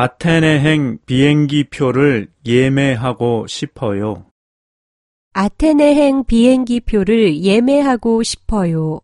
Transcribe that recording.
아테네행 비행기 표를 예매하고 싶어요. 아테네행 비행기 표를 예매하고 싶어요.